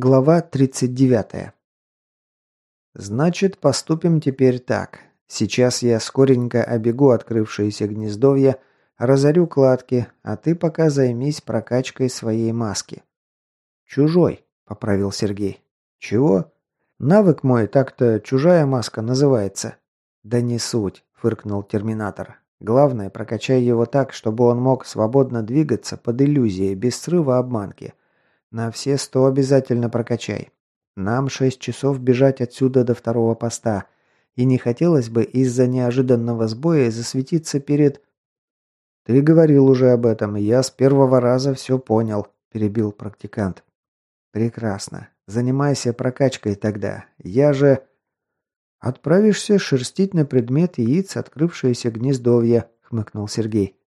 Глава 39. Значит, поступим теперь так. Сейчас я скоренько обегу открывшееся гнездовье, разорю кладки, а ты пока займись прокачкой своей маски. Чужой, поправил Сергей. Чего? Навык мой так-то чужая маска называется. Да не суть, фыркнул терминатор. Главное, прокачай его так, чтобы он мог свободно двигаться под иллюзией, без срыва обманки. На все сто обязательно прокачай. Нам шесть часов бежать отсюда до второго поста. И не хотелось бы из-за неожиданного сбоя засветиться перед... «Ты говорил уже об этом, и я с первого раза все понял», – перебил практикант. «Прекрасно. Занимайся прокачкой тогда. Я же...» «Отправишься шерстить на предмет яиц открывшееся гнездовье», – хмыкнул Сергей.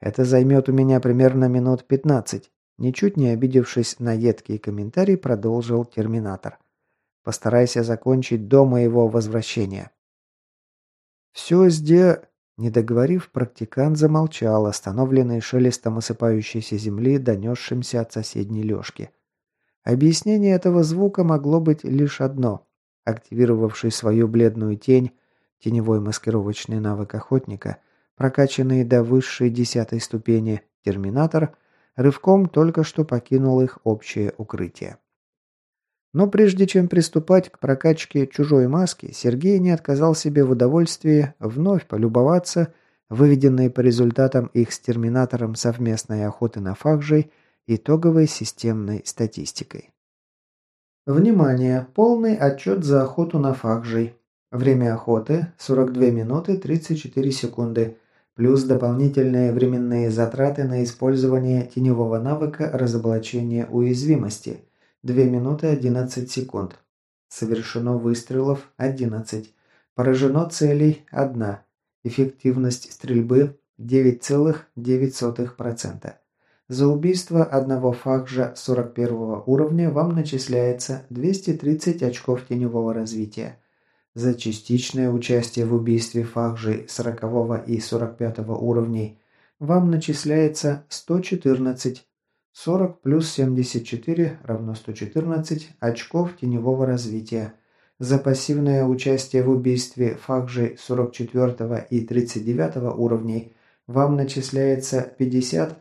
«Это займет у меня примерно минут пятнадцать. Ничуть не обидевшись на едкий комментарий, продолжил Терминатор. «Постарайся закончить до моего возвращения». «Все здесь...» Не договорив, практикант замолчал, остановленный шелестом осыпающейся земли, донесшимся от соседней лёжки. Объяснение этого звука могло быть лишь одно. Активировавший свою бледную тень, теневой маскировочный навык охотника, прокачанный до высшей десятой ступени, терминатор – рывком только что покинул их общее укрытие. Но прежде чем приступать к прокачке чужой маски, Сергей не отказал себе в удовольствии вновь полюбоваться выведенной по результатам их с терминатором совместной охоты на факжей итоговой системной статистикой. Внимание! Полный отчет за охоту на факжей. Время охоты – 42 минуты 34 секунды – плюс дополнительные временные затраты на использование теневого навыка разоблачения уязвимости 2 минуты 11 секунд. Совершено выстрелов 11. Поражено целей 1. Эффективность стрельбы 9,9%. За убийство одного факжа 41 уровня вам начисляется 230 очков теневого развития. За частичное участие в убийстве фахжей 40 и 45 уровней вам начисляется 114. 40 плюс 74 равно 114 очков теневого развития. За пассивное участие в убийстве фахжей 44 и 39 уровней вам начисляется 50.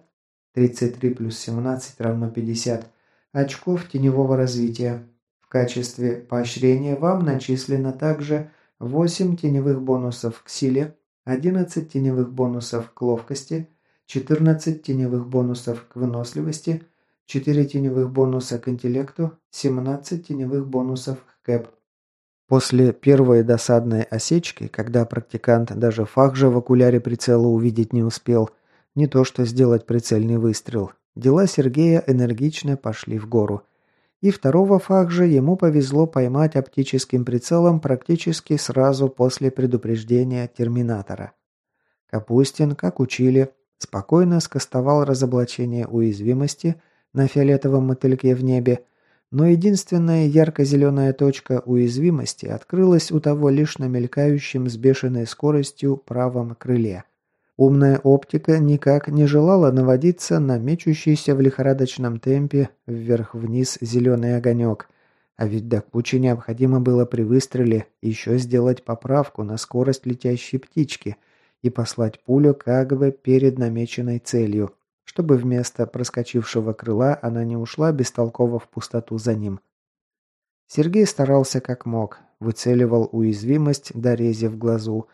33 плюс 17 равно 50 очков теневого развития. В качестве поощрения вам начислено также 8 теневых бонусов к силе, 11 теневых бонусов к ловкости, 14 теневых бонусов к выносливости, 4 теневых бонуса к интеллекту, 17 теневых бонусов к кэп. После первой досадной осечки, когда практикант даже фах же в окуляре прицела увидеть не успел, не то что сделать прицельный выстрел, дела Сергея энергично пошли в гору – и второго факжа ему повезло поймать оптическим прицелом практически сразу после предупреждения терминатора. Капустин, как учили, спокойно скостовал разоблачение уязвимости на фиолетовом мотыльке в небе, но единственная ярко-зеленая точка уязвимости открылась у того лишь на мелькающем с бешеной скоростью правом крыле – Умная оптика никак не желала наводиться на мечущийся в лихорадочном темпе вверх-вниз зеленый огонек. А ведь до кучи необходимо было при выстреле еще сделать поправку на скорость летящей птички и послать пулю как бы перед намеченной целью, чтобы вместо проскочившего крыла она не ушла бестолково в пустоту за ним. Сергей старался как мог, выцеливал уязвимость, дорезив глазу,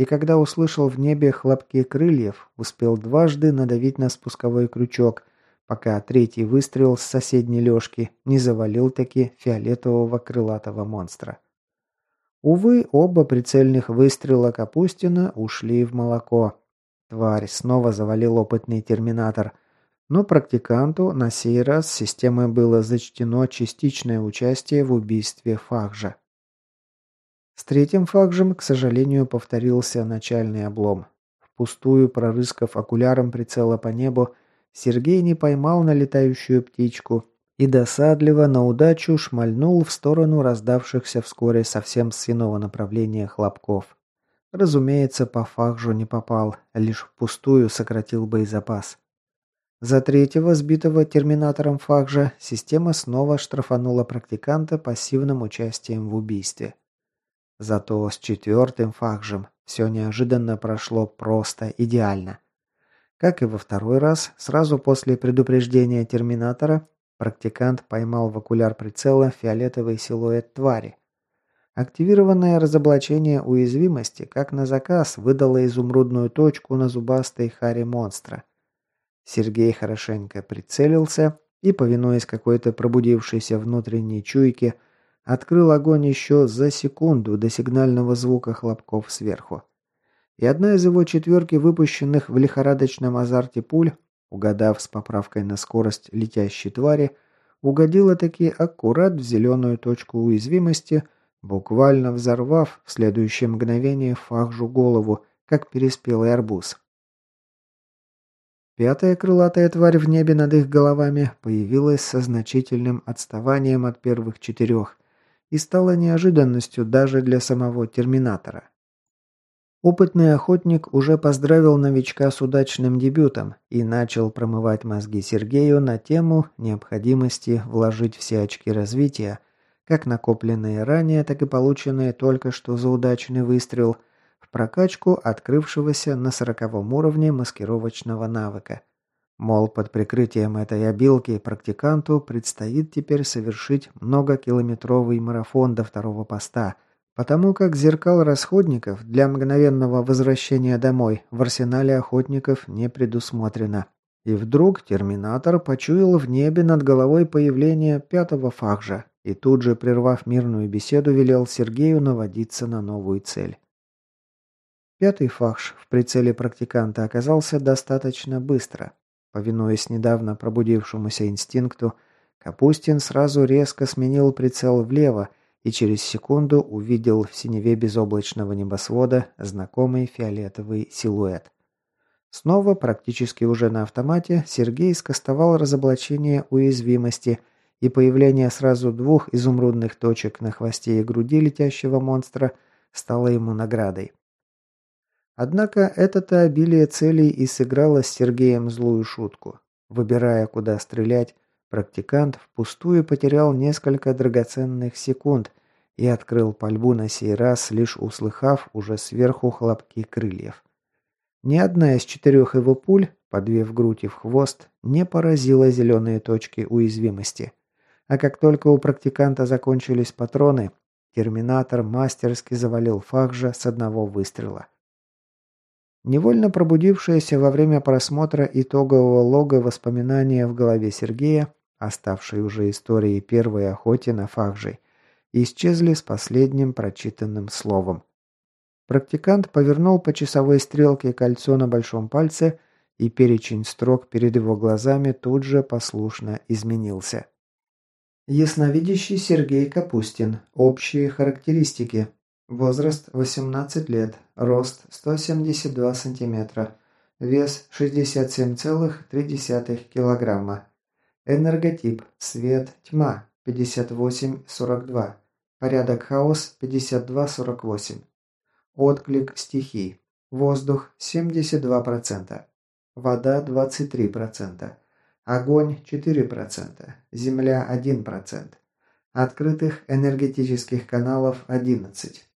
и когда услышал в небе хлопки крыльев, успел дважды надавить на спусковой крючок, пока третий выстрел с соседней лёжки не завалил таки фиолетового крылатого монстра. Увы, оба прицельных выстрела Капустина ушли в молоко. Тварь снова завалил опытный терминатор. Но практиканту на сей раз системой было зачтено частичное участие в убийстве Фахжа. С третьим факжем, к сожалению, повторился начальный облом. Впустую прорыскав окуляром прицела по небу, Сергей не поймал налетающую птичку и досадливо на удачу шмальнул в сторону раздавшихся вскоре совсем с иного направления хлопков. Разумеется, по факжу не попал, лишь впустую сократил боезапас. За третьего, сбитого терминатором Фахжа, система снова штрафанула практиканта пассивным участием в убийстве. Зато с четвертым Фахжем все неожиданно прошло просто идеально. Как и во второй раз, сразу после предупреждения терминатора, практикант поймал в окуляр прицела фиолетовый силуэт твари. Активированное разоблачение уязвимости, как на заказ, выдало изумрудную точку на зубастой харе монстра. Сергей хорошенько прицелился и, повинуясь какой-то пробудившейся внутренней чуйке, открыл огонь еще за секунду до сигнального звука хлопков сверху и одна из его четверки выпущенных в лихорадочном азарте пуль, угадав с поправкой на скорость летящей твари, угодила таки аккурат в зеленую точку уязвимости, буквально взорвав в следующее мгновение фахжу голову, как переспелый арбуз. Пятая крылатая тварь в небе над их головами появилась со значительным отставанием от первых четырех и стала неожиданностью даже для самого Терминатора. Опытный охотник уже поздравил новичка с удачным дебютом и начал промывать мозги Сергею на тему необходимости вложить все очки развития, как накопленные ранее, так и полученные только что за удачный выстрел, в прокачку открывшегося на сороковом уровне маскировочного навыка. Мол, под прикрытием этой обилки практиканту предстоит теперь совершить многокилометровый марафон до второго поста – Потому как зеркал расходников для мгновенного возвращения домой в арсенале охотников не предусмотрено. И вдруг терминатор почуял в небе над головой появление пятого фахжа и тут же, прервав мирную беседу, велел Сергею наводиться на новую цель. Пятый фахш в прицеле практиканта оказался достаточно быстро. Повинуясь недавно пробудившемуся инстинкту, Капустин сразу резко сменил прицел влево и через секунду увидел в синеве безоблачного небосвода знакомый фиолетовый силуэт. Снова, практически уже на автомате, Сергей скостовал разоблачение уязвимости, и появление сразу двух изумрудных точек на хвосте и груди летящего монстра стало ему наградой. Однако это-то обилие целей и сыграло с Сергеем злую шутку. Выбирая, куда стрелять, Практикант впустую потерял несколько драгоценных секунд и открыл пальбу на сей раз, лишь услыхав уже сверху хлопки крыльев. Ни одна из четырех его пуль, по две в грудь и в хвост, не поразила зеленые точки уязвимости. А как только у практиканта закончились патроны, терминатор мастерски завалил Фахжа с одного выстрела. Невольно пробудившееся во время просмотра итогового лога воспоминания в голове Сергея оставшей уже историей первой охоте на фахжей, исчезли с последним прочитанным словом. Практикант повернул по часовой стрелке кольцо на большом пальце, и перечень строк перед его глазами тут же послушно изменился. Ясновидящий Сергей Капустин. Общие характеристики. Возраст 18 лет. Рост 172 сантиметра. Вес 67,3 килограмма. Энерготип. Свет. Тьма. 58-42. Порядок хаос. 52-48. Отклик стихий. Воздух 72%. Вода 23%. Огонь 4%. Земля 1%. Открытых энергетических каналов 11.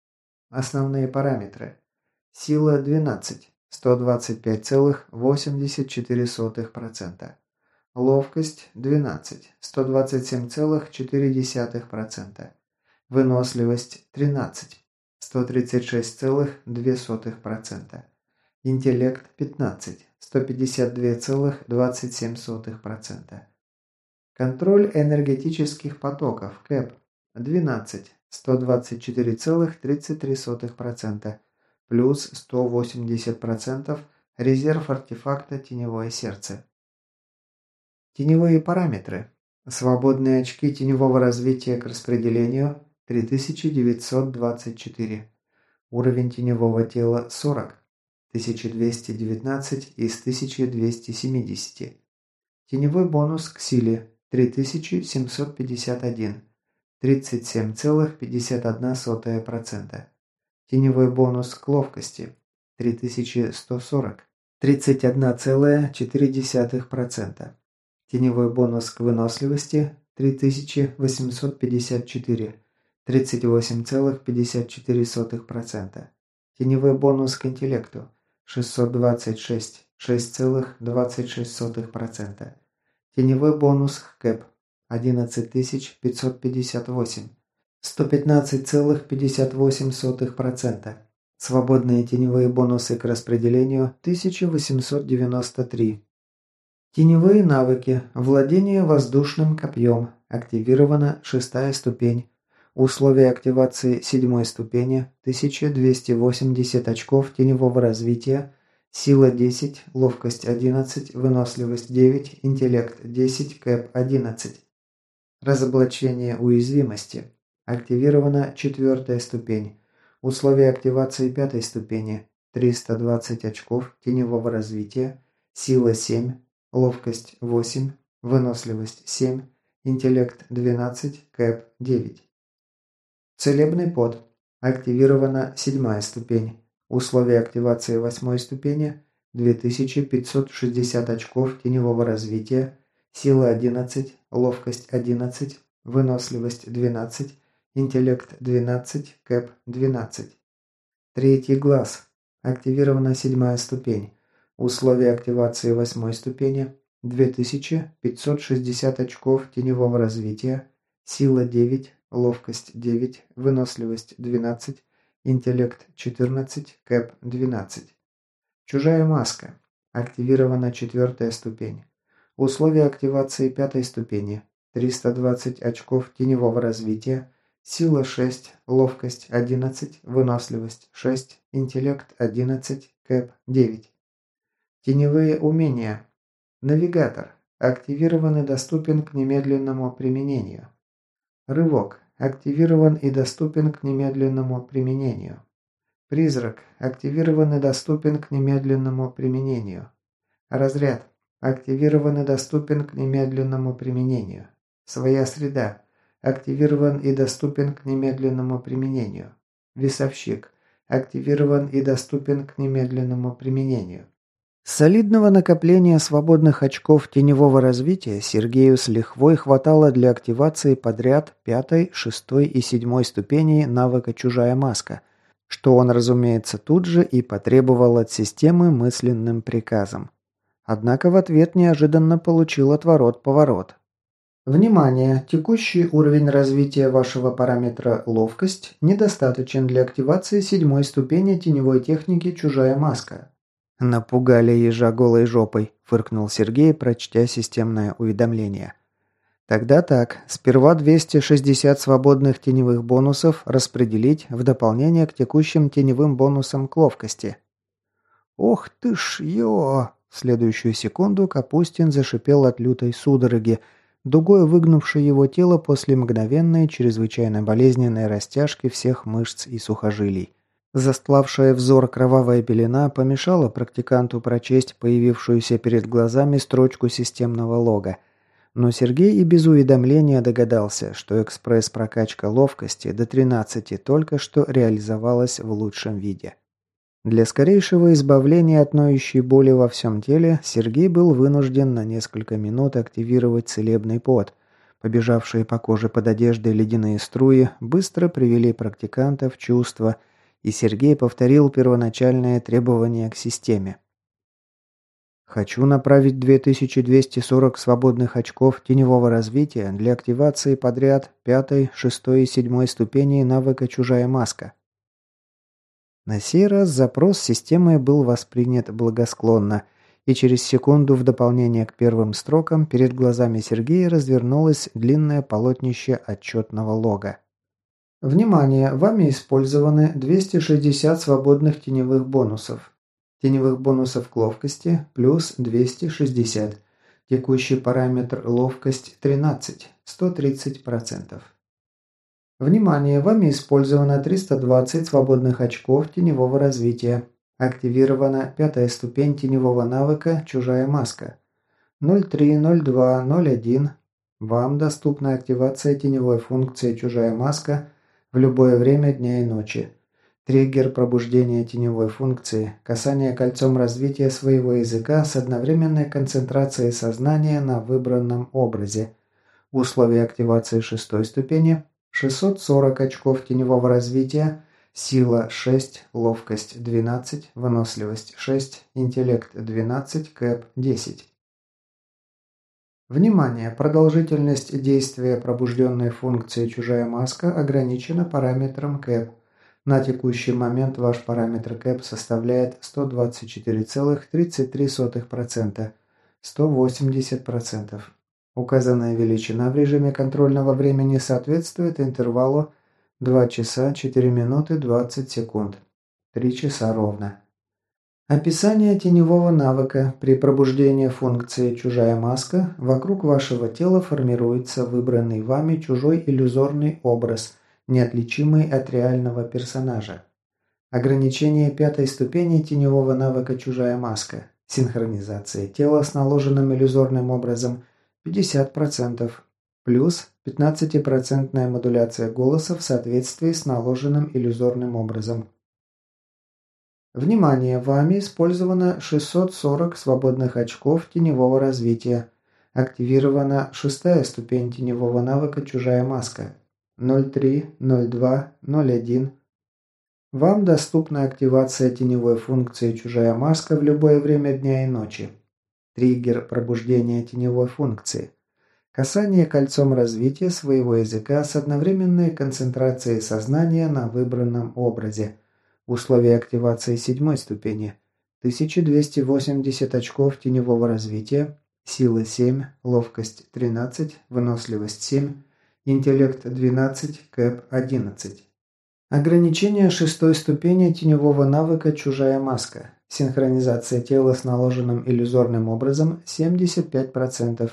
Основные параметры. Сила 12. 125,84%. Ловкость – 12, 127,4%. Выносливость – 13, 136,2%. Интеллект – 15, 152,27%. Контроль энергетических потоков – КЭП – 12, 124,33%, плюс 180% резерв артефакта «Теневое сердце». Теневые параметры. Свободные очки теневого развития к распределению 3924. Уровень теневого тела 40. 1219 из 1270. Теневой бонус к силе 3751. 37,51%. Теневой бонус к ловкости 3140. 31,4%. Теневой бонус к выносливости 3854. 38,54%. Теневой бонус к интеллекту 626. 6,26%. Теневой бонус к КЭП 11558. 115,58%. Свободные теневые бонусы к распределению 1893. Теневые навыки. Владение воздушным копьем. Активирована шестая ступень. Условия активации седьмой ступени. 1280 очков теневого развития. Сила 10, ловкость 11, выносливость 9, интеллект 10, кэп 11. Разоблачение уязвимости. Активирована четвертая ступень. Условия активации пятой ступени. 320 очков теневого развития, сила 7, ловкость 8, выносливость 7, интеллект 12, кэп 9. Целебный под. Активирована седьмая ступень. Условия активации восьмой ступени. 2560 очков теневого развития, сила 11, ловкость 11, выносливость 12, Интеллект 12, КЭП 12. Третий глаз. Активирована седьмая ступень. Условия активации восьмой ступени. 2560 очков теневого развития. Сила 9, ловкость 9, выносливость 12, интеллект 14, КЭП 12. Чужая маска. Активирована четвертая ступень. Условия активации пятой ступени. 320 очков теневого развития. Сила 6, ловкость 11, выносливость 6, интеллект 11, кэп 9. Теневые умения. Навигатор. Активирован и доступен к немедленному применению. Рывок. Активирован и доступен к немедленному применению. Призрак. Активирован и доступен к немедленному применению. Разряд. Активирован и доступен к немедленному применению. Своя среда. Активирован и доступен к немедленному применению. Весовщик. Активирован и доступен к немедленному применению. Солидного накопления свободных очков теневого развития Сергею с лихвой хватало для активации подряд пятой, шестой и седьмой ступеней навыка «Чужая маска», что он, разумеется, тут же и потребовал от системы мысленным приказом. Однако в ответ неожиданно получил отворот-поворот. Внимание! Текущий уровень развития вашего параметра «Ловкость» недостаточен для активации седьмой ступени теневой техники «Чужая маска». «Напугали ежа голой жопой», – фыркнул Сергей, прочтя системное уведомление. «Тогда так. Сперва 260 свободных теневых бонусов распределить в дополнение к текущим теневым бонусам к ловкости». «Ох ты ж, ё!» В следующую секунду Капустин зашипел от лютой судороги – дугой выгнувший его тело после мгновенной, чрезвычайно болезненной растяжки всех мышц и сухожилий. Застлавшая взор кровавая пелена помешала практиканту прочесть появившуюся перед глазами строчку системного лога. Но Сергей и без уведомления догадался, что экспресс-прокачка ловкости до 13 только что реализовалась в лучшем виде. Для скорейшего избавления от ноющей боли во всем теле Сергей был вынужден на несколько минут активировать целебный пот. Побежавшие по коже под одеждой ледяные струи быстро привели практиканта в чувство, и Сергей повторил первоначальное требование к системе. «Хочу направить 2240 свободных очков теневого развития для активации подряд пятой, шестой и седьмой ступеней навыка «Чужая маска». На сей раз запрос системы был воспринят благосклонно, и через секунду в дополнение к первым строкам перед глазами Сергея развернулось длинное полотнище отчетного лога. Внимание! Вами использованы 260 свободных теневых бонусов. Теневых бонусов к ловкости плюс 260. Текущий параметр ловкость 13, 130%. Внимание! Вами использовано 320 свободных очков теневого развития. Активирована пятая ступень теневого навыка «Чужая маска». 030201. Вам доступна активация теневой функции «Чужая маска» в любое время дня и ночи. Триггер пробуждения теневой функции, касание кольцом развития своего языка с одновременной концентрацией сознания на выбранном образе. Условия активации шестой ступени – 640 очков теневого развития, сила 6, ловкость 12, выносливость 6, интеллект 12, кэп 10. Внимание! Продолжительность действия пробужденной функции «Чужая маска» ограничена параметром КЭП. На текущий момент ваш параметр КЭП составляет 124,33%, 180%. Указанная величина в режиме контрольного времени соответствует интервалу 2 часа 4 минуты 20 секунд. 3 часа ровно. Описание теневого навыка. При пробуждении функции «Чужая маска» вокруг вашего тела формируется выбранный вами чужой иллюзорный образ, неотличимый от реального персонажа. Ограничение пятой ступени теневого навыка «Чужая маска». Синхронизация тела с наложенным иллюзорным образом 50%, плюс 15% модуляция голоса в соответствии с наложенным иллюзорным образом Внимание! Вами использовано 640 свободных очков теневого развития. Активирована шестая ступень теневого навыка «Чужая маска». 03, 02, 01. Вам доступна активация теневой функции «Чужая маска» в любое время дня и ночи. Триггер пробуждения теневой функции. Касание кольцом развития своего языка с одновременной концентрацией сознания на выбранном образе – Условия активации седьмой ступени. 1280 очков теневого развития, сила 7, ловкость 13, выносливость 7, интеллект 12, кэп 11. Ограничение шестой ступени теневого навыка «Чужая маска». Синхронизация тела с наложенным иллюзорным образом 75%,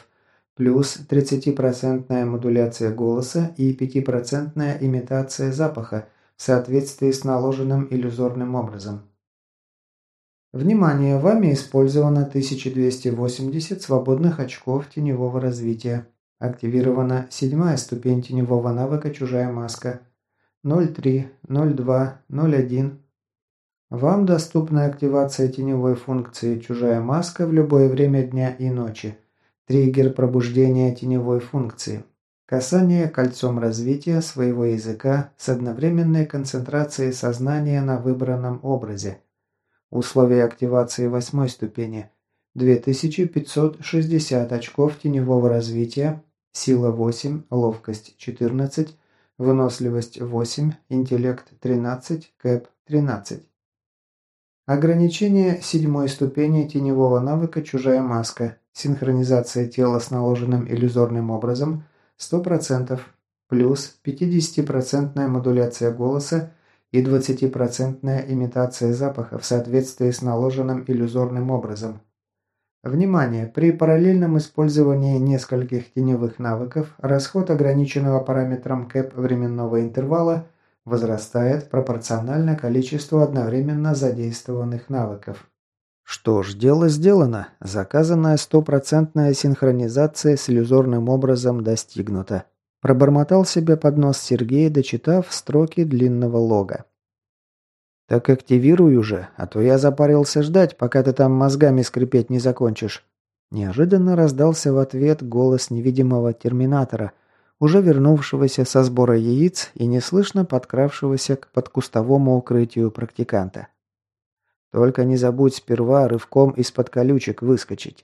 плюс 30% модуляция голоса и 5% имитация запаха – в соответствии с наложенным иллюзорным образом. Внимание! Вами использовано 1280 свободных очков теневого развития. Активирована седьмая ступень теневого навыка «Чужая маска». 03, 02, 01. Вам доступна активация теневой функции «Чужая маска» в любое время дня и ночи. Триггер пробуждения теневой функции. Касание кольцом развития своего языка с одновременной концентрацией сознания на выбранном образе. Условия активации восьмой ступени. 2560 очков теневого развития, сила 8, ловкость 14, выносливость 8, интеллект 13, кэп 13. Ограничение седьмой ступени теневого навыка «Чужая маска». Синхронизация тела с наложенным иллюзорным образом – 100%, плюс 50% модуляция голоса и 20% имитация запаха в соответствии с наложенным иллюзорным образом. Внимание! При параллельном использовании нескольких теневых навыков расход ограниченного параметром КЭП временного интервала возрастает пропорционально количеству одновременно задействованных навыков. Что ж, дело сделано. Заказанная стопроцентная синхронизация с иллюзорным образом достигнута. Пробормотал себе под нос Сергей, дочитав строки длинного лога. «Так активируй уже, а то я запарился ждать, пока ты там мозгами скрипеть не закончишь». Неожиданно раздался в ответ голос невидимого терминатора, уже вернувшегося со сбора яиц и неслышно подкравшегося к подкустовому укрытию практиканта. Только не забудь сперва рывком из-под колючек выскочить.